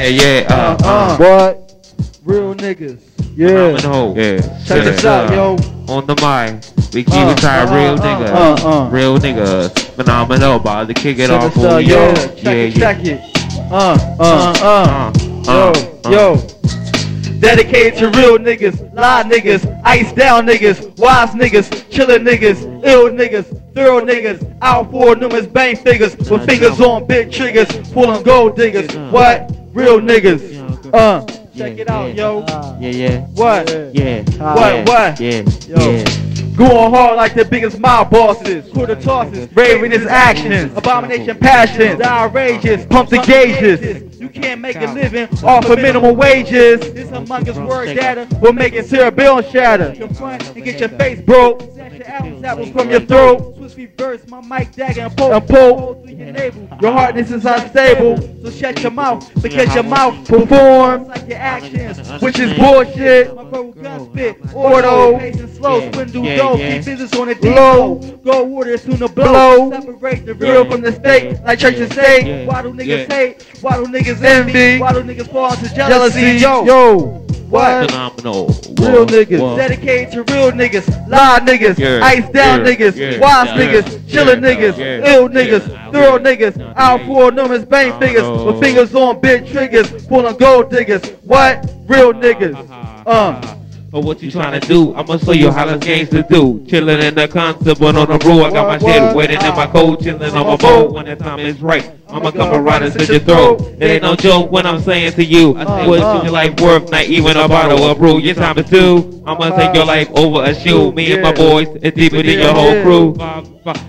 Yeah, yeah, uh, uh. What? Real niggas. Yeah. Phenomenal. Yeah. Check this out, yo. On the mic. We keep Uh, it tight, uh, real uh, niggas. uh, uh. Real niggas. Phenomenal. About to kick it Check off for you. yo. Yeah, Check yeah, it, yeah. check it. Uh, uh, uh. Uh, Yo, uh, yo. Dedicated to real niggas, lie niggas, ice down niggas, wise niggas, chillin' niggas, ill niggas, thorough niggas, out for numerous bang figures, with fingers on big triggers, pulling gold diggers. What? Real niggas. Uh, check it out, yo. Yeah, yeah. What? Yeah. What, what? Yeah. Going hard like the biggest mob bosses. Quarter tosses, raving his actions. Abomination passions, outrageous, pump the gauges. You can't make a living off of minimum wages. This among us word data will make it cerebellum shatter. Confront and get your face broke. Snatch your apples, apples from your throat. Twist reverse, my mic dagger and pull. And pull through your navel. Your heartness is unstable, so shut your mouth because your mouth performs like your actions, which is bullshit. My bro gun spit, auto, pacing slow, swindle yeah, dough, yeah. keep business on the D low. Goldwater soon to blow. Separate the real from the state, like church and state. Why do niggas hate? Why do niggas envy? Why do niggas fall into jealousy? Yo, Yo. What? Phenomenal. Real niggas, whoa. dedicated to real niggas, lie niggas, Yeah, ice down yeah, niggas, yeah, wise yeah, niggas, chillin' niggas, ill niggas, thorough niggas, out for numbers, bang figures, with fingers on big triggers, pulling gold diggers. What? Real niggas. Uh. But what you trying to do? I'ma show you how this game's to do. Chillin' in the concert, but on the road, I got my shit waiting in my coat, chillin' on my boat. When the time is right, I'ma come around and slit your throat. It ain't no joke when I'm saying to you, I say what's your life worth? Not even a bottle of brew. Your time is due. I'ma take your life over a shoe. Me and my boys, it's deeper than your whole crew.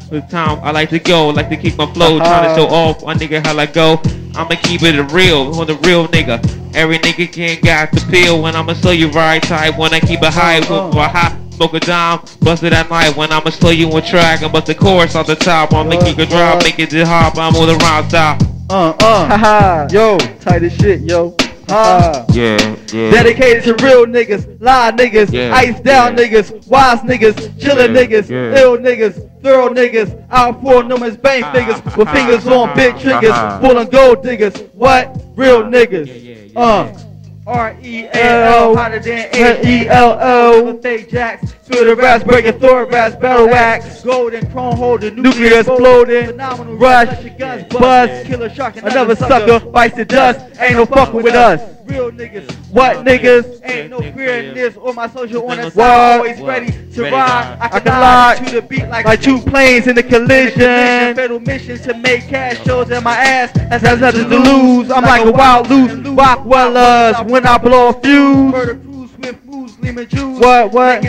With time, I like to go, like to keep my flow, uh-huh. trying to show off my nigga how I go. I'ma keep it real, on the real nigga. Every nigga can't got the pill when I'ma sell you right type. When I keep it high, Uh, with my hot smoke a dime, bust it at night. When I'ma slow you on track and bust the chorus off the top. I'ma What, keep it drop, what? make it just hop. I'm on the round stop. Uh, uh. Haha. Yo, tight as shit, yo. Uh. Yeah, yeah. Dedicated to real niggas, lie niggas, Yeah, ice down yeah. niggas, wise niggas, chillin' Yeah, niggas, yeah. ill niggas, thorough niggas, out for numbers, bang Ah, figures, with ah, fingers on big triggers, pulling gold diggers. What? Real niggas. Uh. Yeah. R E A L, hotter than A E L O. Fake jacks, feel the raps, breaking thorax, battle wax, golden chrome holding, nuclear exploding, phenomenal rush, guns buzz, killer shark, another sucker bites the dust. Ain't no fucking with us. Real niggas, what niggas? Ain't no fear in this or my social on the side. Always ready to ride. I can lie to the beat like, like two planes in the collision. Fatal mission to make cash shows in my ass. That's has nothing to lose. I'm like a wild loose Rockwellers when I blow a fuse. Murder crews, swift moves, gleaming jewels. What, what?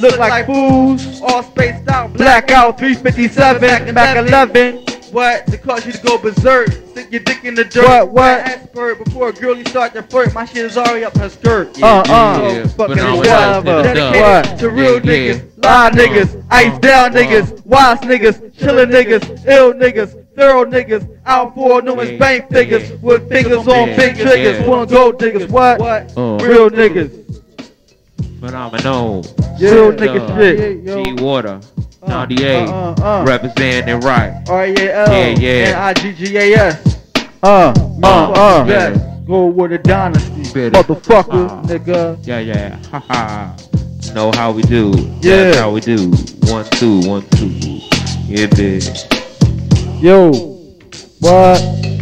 Look like fools. All spaced out. Blackout 357. Back 11. What? To cause you to go berserk. Stick your dick in the dirt. What, what? Expert before a girl you start to flirt. My shit is already up her skirt. Uh, uh. Yeah, fucking but I whatever. out to Dedicated dub. to real Yeah, yeah. niggas, lie niggas, ice down niggas, wise niggas, chillin' niggas, ill niggas, thorough niggas, out for numerous Yeah, bank figures, yeah. with fingers on Yeah, big triggers, yeah. pulling gold diggers. What? Uh. Real niggas. Phenomenal. Real Yeah. nigga shit. G Water. Uh, 98. uh, uh, uh. Representing right. R-E-A-L, Yeah, yeah. N-I-G-G-A-S. Uh. Uh. Uh. Yes. Go with the dynasty. Bitter. Motherfucker, Uh. nigga. Yeah, yeah. Haha. know how we do. Yeah. That's how we do. One, two, one, two. Yeah, bitch. Yo. What?